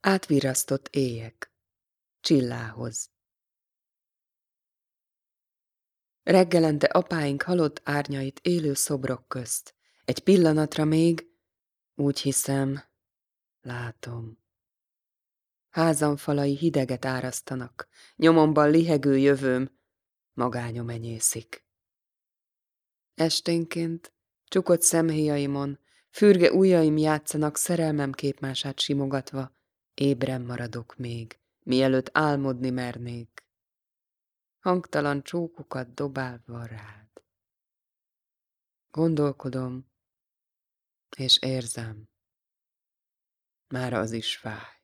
Átvirasztott éjek. Csillához. Reggelente apáink halott árnyait élő szobrok közt. Egy pillanatra még, úgy hiszem, látom. Házam falai hideget árasztanak, nyomomban lihegő jövőm, magányom enyészik. Esténként, csukott szemhéjaimon, fürge ujjaim játszanak szerelmem képmását simogatva, ébren maradok még, mielőtt álmodni mernék. Hangtalan csókokat dobálva rád. Gondolkodom, és érzem, már az is fáj.